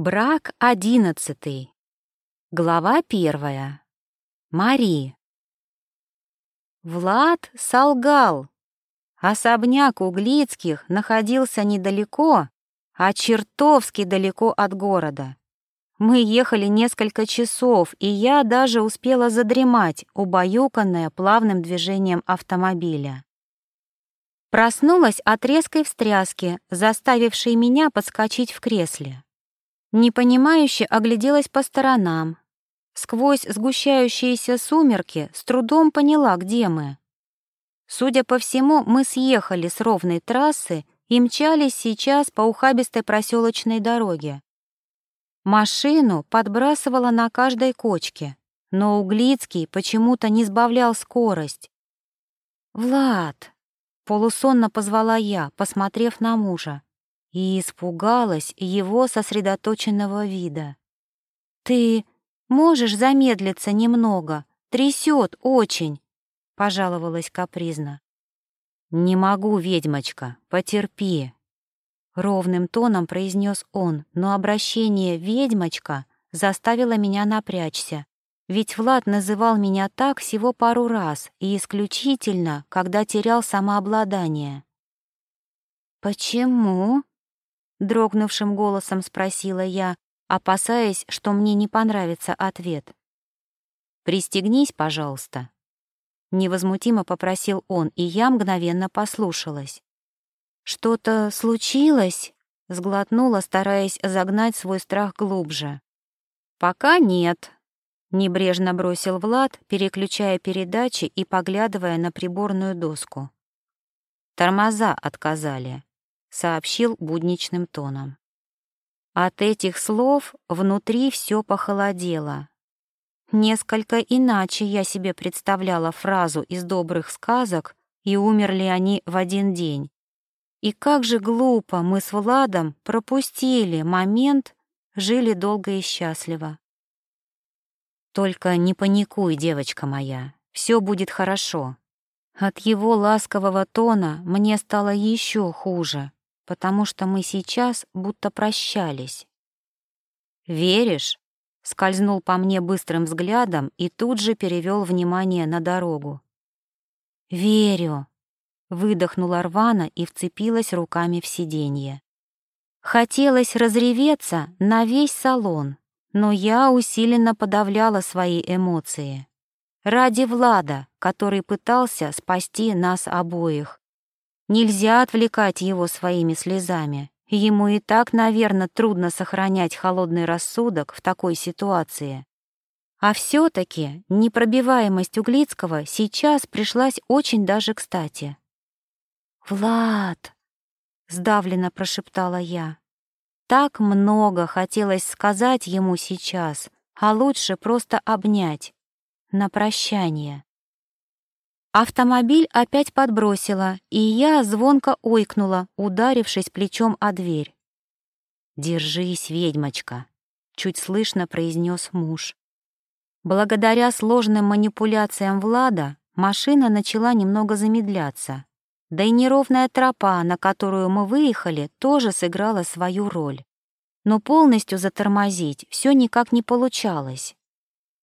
Брак одиннадцатый. Глава первая. Мари. Влад солгал. Особняк Углицких находился недалеко, а чертовски далеко от города. Мы ехали несколько часов, и я даже успела задремать, убаюканная плавным движением автомобиля. Проснулась от резкой встряски, заставившей меня подскочить в кресле. Непонимающе огляделась по сторонам. Сквозь сгущающиеся сумерки с трудом поняла, где мы. Судя по всему, мы съехали с ровной трассы и мчались сейчас по ухабистой проселочной дороге. Машину подбрасывала на каждой кочке, но Углицкий почему-то не сбавлял скорость. «Влад!» — полусонно позвала я, посмотрев на мужа и испугалась его сосредоточенного вида. «Ты можешь замедлиться немного? Трясет очень!» — пожаловалась капризно. «Не могу, ведьмочка, потерпи!» Ровным тоном произнес он, но обращение «ведьмочка» заставило меня напрячься. Ведь Влад называл меня так всего пару раз и исключительно, когда терял самообладание. «Почему?» Дрогнувшим голосом спросила я, опасаясь, что мне не понравится ответ. «Пристегнись, пожалуйста». Невозмутимо попросил он, и я мгновенно послушалась. «Что-то случилось?» — сглотнула, стараясь загнать свой страх глубже. «Пока нет», — небрежно бросил Влад, переключая передачи и поглядывая на приборную доску. Тормоза отказали. — сообщил будничным тоном. От этих слов внутри все похолодело. Несколько иначе я себе представляла фразу из добрых сказок, и умерли они в один день. И как же глупо мы с Владом пропустили момент, жили долго и счастливо. Только не паникуй, девочка моя, все будет хорошо. От его ласкового тона мне стало еще хуже потому что мы сейчас будто прощались. «Веришь?» — скользнул по мне быстрым взглядом и тут же перевел внимание на дорогу. «Верю», — выдохнула рвано и вцепилась руками в сиденье. Хотелось разреветься на весь салон, но я усиленно подавляла свои эмоции. Ради Влада, который пытался спасти нас обоих. Нельзя отвлекать его своими слезами. Ему и так, наверное, трудно сохранять холодный рассудок в такой ситуации. А все-таки непробиваемость Углицкого сейчас пришлась очень даже кстати. «Влад!» — сдавленно прошептала я. Так много хотелось сказать ему сейчас, а лучше просто обнять. На прощание. Автомобиль опять подбросило, и я звонко ойкнула, ударившись плечом о дверь. «Держись, ведьмочка», — чуть слышно произнес муж. Благодаря сложным манипуляциям Влада машина начала немного замедляться. Да и неровная тропа, на которую мы выехали, тоже сыграла свою роль. Но полностью затормозить все никак не получалось.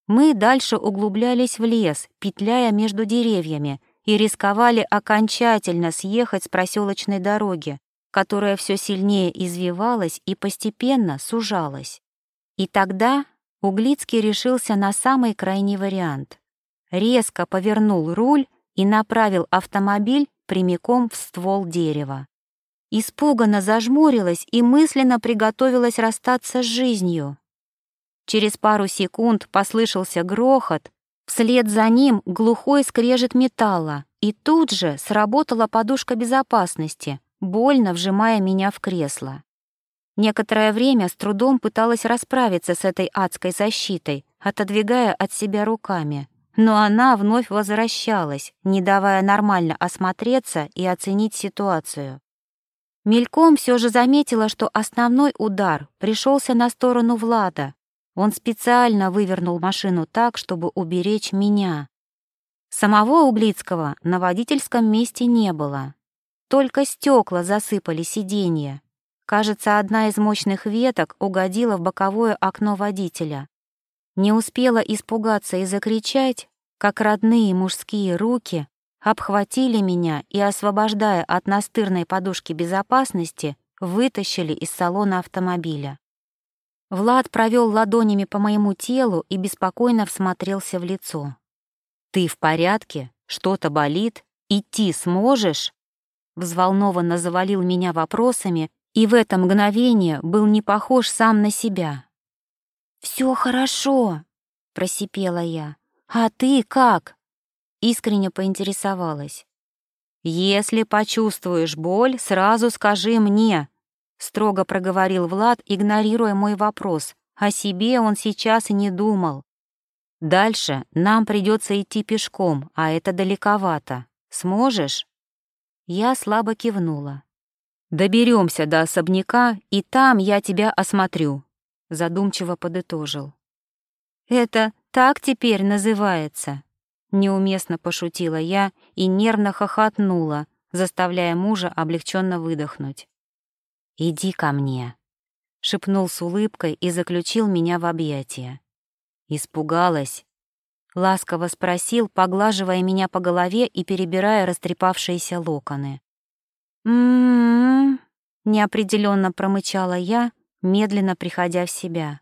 Мы дальше углублялись в лес, петляя между деревьями, и рисковали окончательно съехать с проселочной дороги, которая все сильнее извивалась и постепенно сужалась. И тогда Углицкий решился на самый крайний вариант. Резко повернул руль и направил автомобиль прямиком в ствол дерева. Испуганно зажмурилась и мысленно приготовилась расстаться с жизнью. Через пару секунд послышался грохот, вслед за ним глухой скрежет металла, и тут же сработала подушка безопасности, больно вжимая меня в кресло. Некоторое время с трудом пыталась расправиться с этой адской защитой, отодвигая от себя руками, но она вновь возвращалась, не давая нормально осмотреться и оценить ситуацию. Мельком все же заметила, что основной удар пришелся на сторону Влада, он специально вывернул машину так, чтобы уберечь меня. Самого Углицкого на водительском месте не было. Только стекла засыпали сиденье. Кажется, одна из мощных веток угодила в боковое окно водителя. Не успела испугаться и закричать, как родные мужские руки обхватили меня и, освобождая от настырной подушки безопасности, вытащили из салона автомобиля. Влад провел ладонями по моему телу и беспокойно всмотрелся в лицо. «Ты в порядке? Что-то болит? Идти сможешь?» Взволнованно завалил меня вопросами и в это мгновение был не похож сам на себя. «Все хорошо», — просипела я. «А ты как?» Искренне поинтересовалась. «Если почувствуешь боль, сразу скажи мне», — строго проговорил Влад, игнорируя мой вопрос. О себе он сейчас и не думал. «Дальше нам придется идти пешком, а это далековато. Сможешь?» Я слабо кивнула. Доберемся до особняка, и там я тебя осмотрю», — задумчиво подытожил. «Это так теперь называется?» Неуместно пошутила я и нервно хохотнула, заставляя мужа облегченно выдохнуть. «Иди ко мне», — шепнул с улыбкой и заключил меня в объятия. Испугалась. Ласково спросил, поглаживая меня по голове и перебирая растрепавшиеся локоны. «М-м-м», неопределенно промычала я, медленно приходя в себя.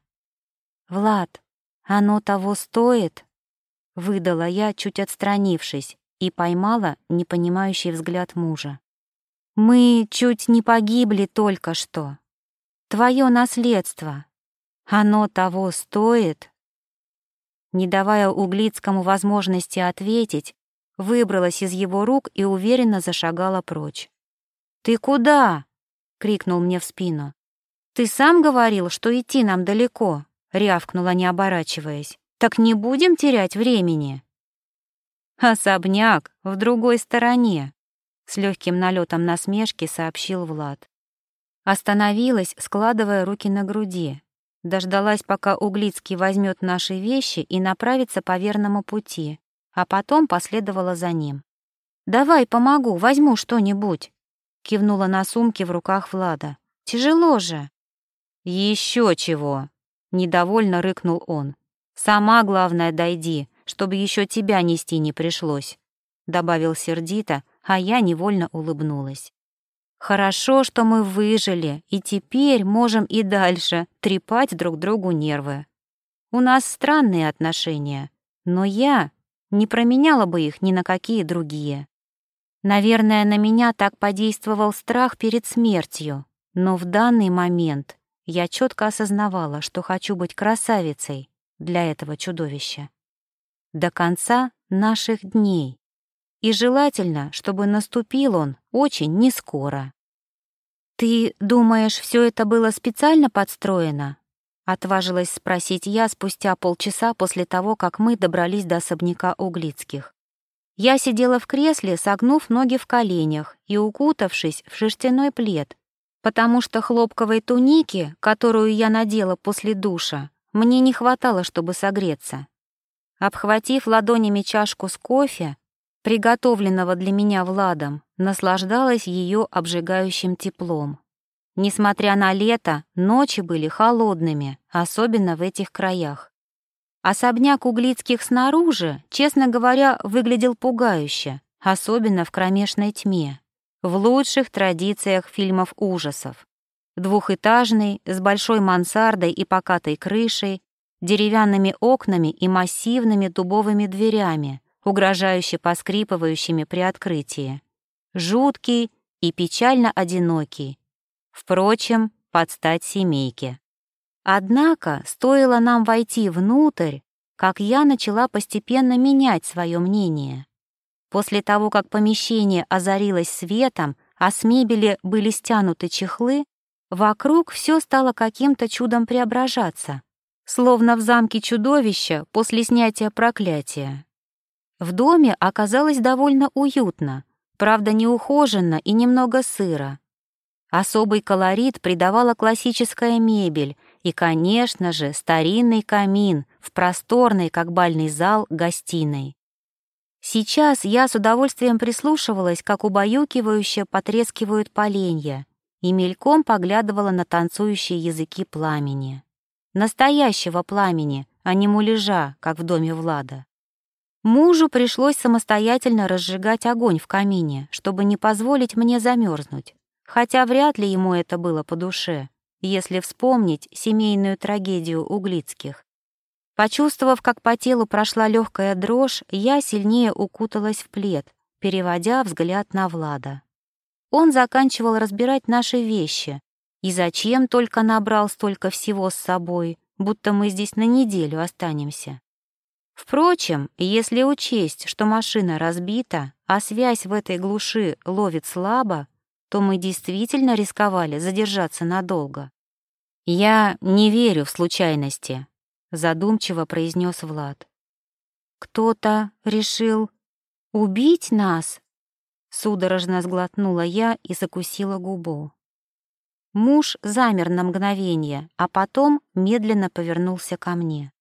«Влад, оно того стоит?» — выдала я, чуть отстранившись, и поймала непонимающий взгляд мужа. «Мы чуть не погибли только что. Твое наследство. Оно того стоит?» Не давая Углицкому возможности ответить, выбралась из его рук и уверенно зашагала прочь. «Ты куда?» — крикнул мне в спину. «Ты сам говорил, что идти нам далеко», — рявкнула, не оборачиваясь. «Так не будем терять времени». «Особняк в другой стороне», — с легким налетом насмешки сообщил Влад. Остановилась, складывая руки на груди. Дождалась, пока Углицкий возьмет наши вещи и направится по верному пути, а потом последовала за ним. «Давай помогу, возьму что-нибудь», кивнула на сумки в руках Влада. Тяжело же. Еще чего, недовольно рыкнул он. Сама, главное, дойди, чтобы еще тебя нести не пришлось, добавил сердито, а я невольно улыбнулась. Хорошо, что мы выжили, и теперь можем и дальше трепать друг другу нервы. У нас странные отношения, но я не променяла бы их ни на какие другие. Наверное, на меня так подействовал страх перед смертью, но в данный момент я четко осознавала, что хочу быть красавицей для этого чудовища. До конца наших дней. И желательно, чтобы наступил он очень нескоро. «Ты думаешь, все это было специально подстроено?» — отважилась спросить я спустя полчаса после того, как мы добрались до особняка Углицких. Я сидела в кресле, согнув ноги в коленях и укутавшись в шерстяной плед, потому что хлопковой туники, которую я надела после душа, мне не хватало, чтобы согреться. Обхватив ладонями чашку с кофе, приготовленного для меня Владом, наслаждалась ее обжигающим теплом. Несмотря на лето, ночи были холодными, особенно в этих краях. Особняк Углицких снаружи, честно говоря, выглядел пугающе, особенно в кромешной тьме, в лучших традициях фильмов ужасов. Двухэтажный, с большой мансардой и покатой крышей, деревянными окнами и массивными дубовыми дверями, угрожающе поскрипывающими при открытии. Жуткий и печально одинокий. Впрочем, под стать семейке. Однако, стоило нам войти внутрь, как я начала постепенно менять свое мнение. После того, как помещение озарилось светом, а с мебели были стянуты чехлы, вокруг все стало каким-то чудом преображаться, словно в замке чудовища после снятия проклятия. В доме оказалось довольно уютно, правда, неухоженно и немного сыро. Особый колорит придавала классическая мебель и, конечно же, старинный камин в просторной, как бальный зал, гостиной. Сейчас я с удовольствием прислушивалась, как убаюкивающе потрескивают поленья, и мельком поглядывала на танцующие языки пламени. Настоящего пламени, а не муляжа, как в доме Влада. Мужу пришлось самостоятельно разжигать огонь в камине, чтобы не позволить мне замерзнуть, хотя вряд ли ему это было по душе, если вспомнить семейную трагедию Углицких. Почувствовав, как по телу прошла легкая дрожь, я сильнее укуталась в плед, переводя взгляд на Влада. Он заканчивал разбирать наши вещи. И зачем только набрал столько всего с собой, будто мы здесь на неделю останемся. Впрочем, если учесть, что машина разбита, а связь в этой глуши ловит слабо, то мы действительно рисковали задержаться надолго. «Я не верю в случайности», — задумчиво произнес Влад. «Кто-то решил убить нас?» Судорожно сглотнула я и закусила губу. Муж замер на мгновение, а потом медленно повернулся ко мне.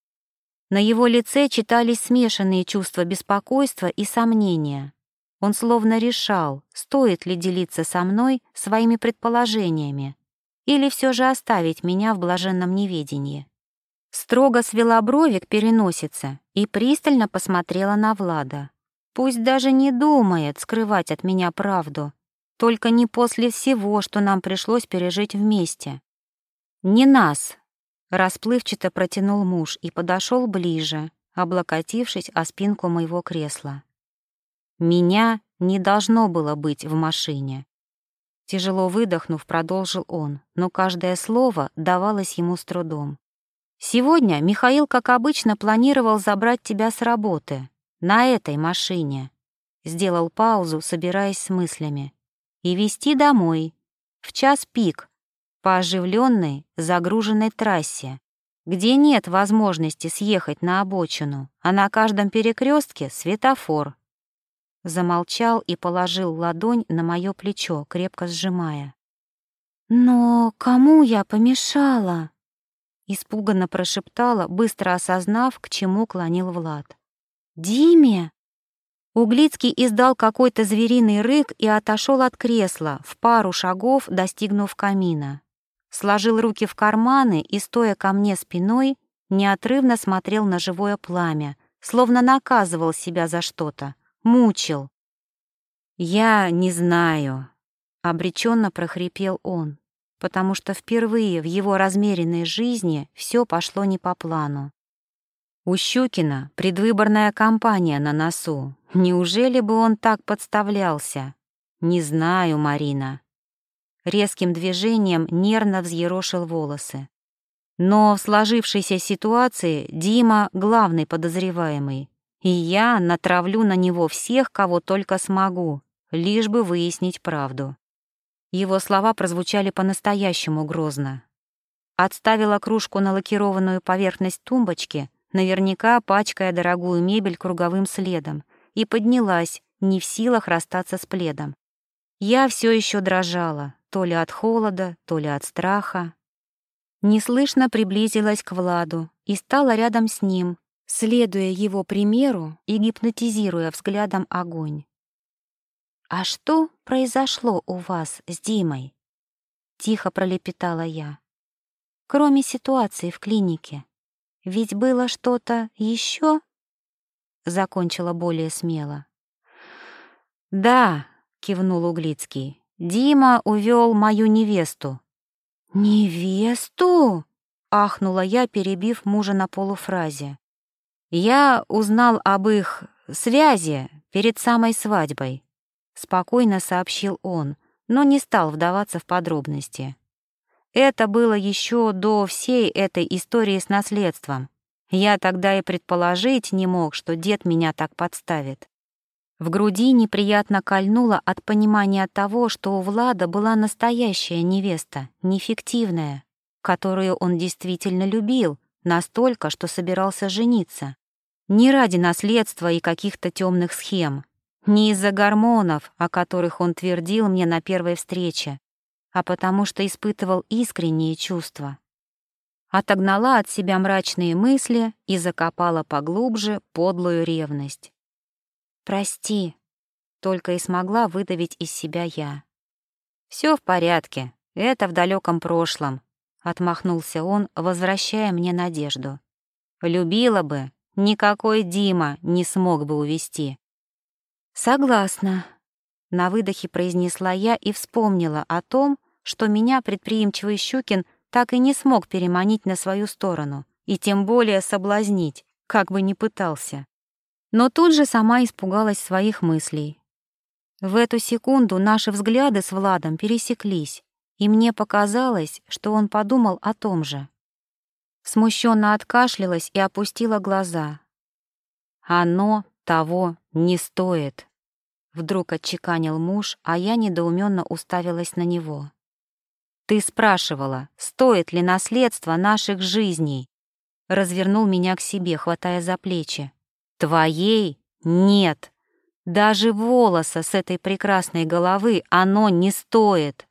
На его лице читались смешанные чувства беспокойства и сомнения. Он словно решал, стоит ли делиться со мной своими предположениями или все же оставить меня в блаженном неведении. Строго свела брови к переносице и пристально посмотрела на Влада. Пусть даже не думает скрывать от меня правду, только не после всего, что нам пришлось пережить вместе. Не нас, расплывчато протянул муж и подошел ближе, облокотившись о спинку моего кресла. Меня не должно было быть в машине. Тяжело выдохнув, продолжил он, но каждое слово давалось ему с трудом. «Сегодня Михаил, как обычно, планировал забрать тебя с работы, на этой машине. Сделал паузу, собираясь с мыслями. И везти домой. В час пик. По оживленной, загруженной трассе, где нет возможности съехать на обочину, а на каждом перекрестке светофор. Замолчал и положил ладонь на мое плечо, крепко сжимая. «Но кому я помешала?» Испуганно прошептала, быстро осознав, к чему клонил Влад. «Диме!» Углицкий издал какой-то звериный рык и отошел от кресла, в пару шагов достигнув камина. Сложил руки в карманы и, стоя ко мне спиной, неотрывно смотрел на живое пламя, словно наказывал себя за что-то, мучил. «Я не знаю», — обреченно прохрипел он, потому что впервые в его размеренной жизни все пошло не по плану. У Щукина предвыборная кампания на носу. Неужели бы он так подставлялся? Не знаю, Марина. Резким движением нервно взъерошил волосы. Но в сложившейся ситуации Дима — главный подозреваемый, и я натравлю на него всех, кого только смогу, лишь бы выяснить правду. Его слова прозвучали по-настоящему грозно. Отставила кружку на лакированную поверхность тумбочки — наверняка пачкая дорогую мебель круговым следом, и поднялась, не в силах расстаться с пледом. Я все еще дрожала, то ли от холода, то ли от страха. Неслышно приблизилась к Владу и стала рядом с ним, следуя его примеру и гипнотизируя взглядом огонь. «А что произошло у вас с Димой?» — тихо пролепетала я. «Кроме ситуации в клинике». Ведь было что-то еще? Закончила более смело. Да, кивнул Углицкий. Дима увел мою невесту. Невесту? ахнула я, перебив мужа на полуфразе. Я узнал об их связи перед самой свадьбой, спокойно сообщил он, но не стал вдаваться в подробности. Это было еще до всей этой истории с наследством. Я тогда и предположить не мог, что дед меня так подставит. В груди неприятно кольнуло от понимания того, что у Влада была настоящая невеста, не фиктивная, которую он действительно любил, настолько, что собирался жениться. Не ради наследства и каких-то темных схем, не из-за гормонов, о которых он твердил мне на первой встрече, а потому что испытывал искренние чувства. Отогнала от себя мрачные мысли и закопала поглубже подлую ревность. «Прости», — только и смогла выдавить из себя я. Все в порядке», Это в далеком прошлом, отмахнулся он, возвращая мне надежду. Любила бы, никакой Дима не смог бы увести. Согласна, на выдохе произнесла я и вспомнила о том, что меня предприимчивый Щукин так и не смог переманить на свою сторону, и тем более соблазнить, как бы ни пытался. Но тут же сама испугалась своих мыслей. В эту секунду наши взгляды с Владом пересеклись, и мне показалось, что он подумал о том же. Смущенно откашлялась и опустила глаза. «Оно того не стоит», — вдруг отчеканил муж, а я недоуменно уставилась на него. «Ты спрашивала, стоит ли наследство наших жизней?» Развернул меня к себе, хватая за плечи. «Твоей? Нет. Даже волоса с этой прекрасной головы оно не стоит!»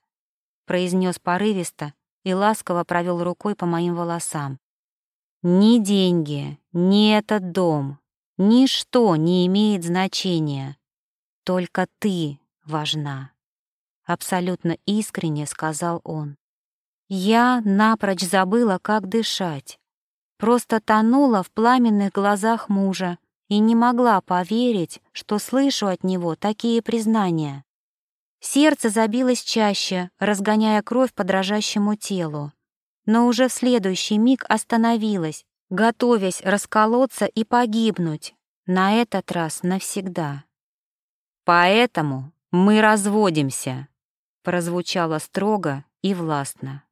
произнес порывисто и ласково провел рукой по моим волосам. «Ни деньги, ни этот дом, ничто не имеет значения. Только ты важна», — абсолютно искренне сказал он. Я напрочь забыла, как дышать. Просто тонула в пламенных глазах мужа и не могла поверить, что слышу от него такие признания. Сердце забилось чаще, разгоняя кровь по дрожащему телу. Но уже в следующий миг остановилось, готовясь расколоться и погибнуть, на этот раз навсегда. «Поэтому мы разводимся», — прозвучало строго и властно.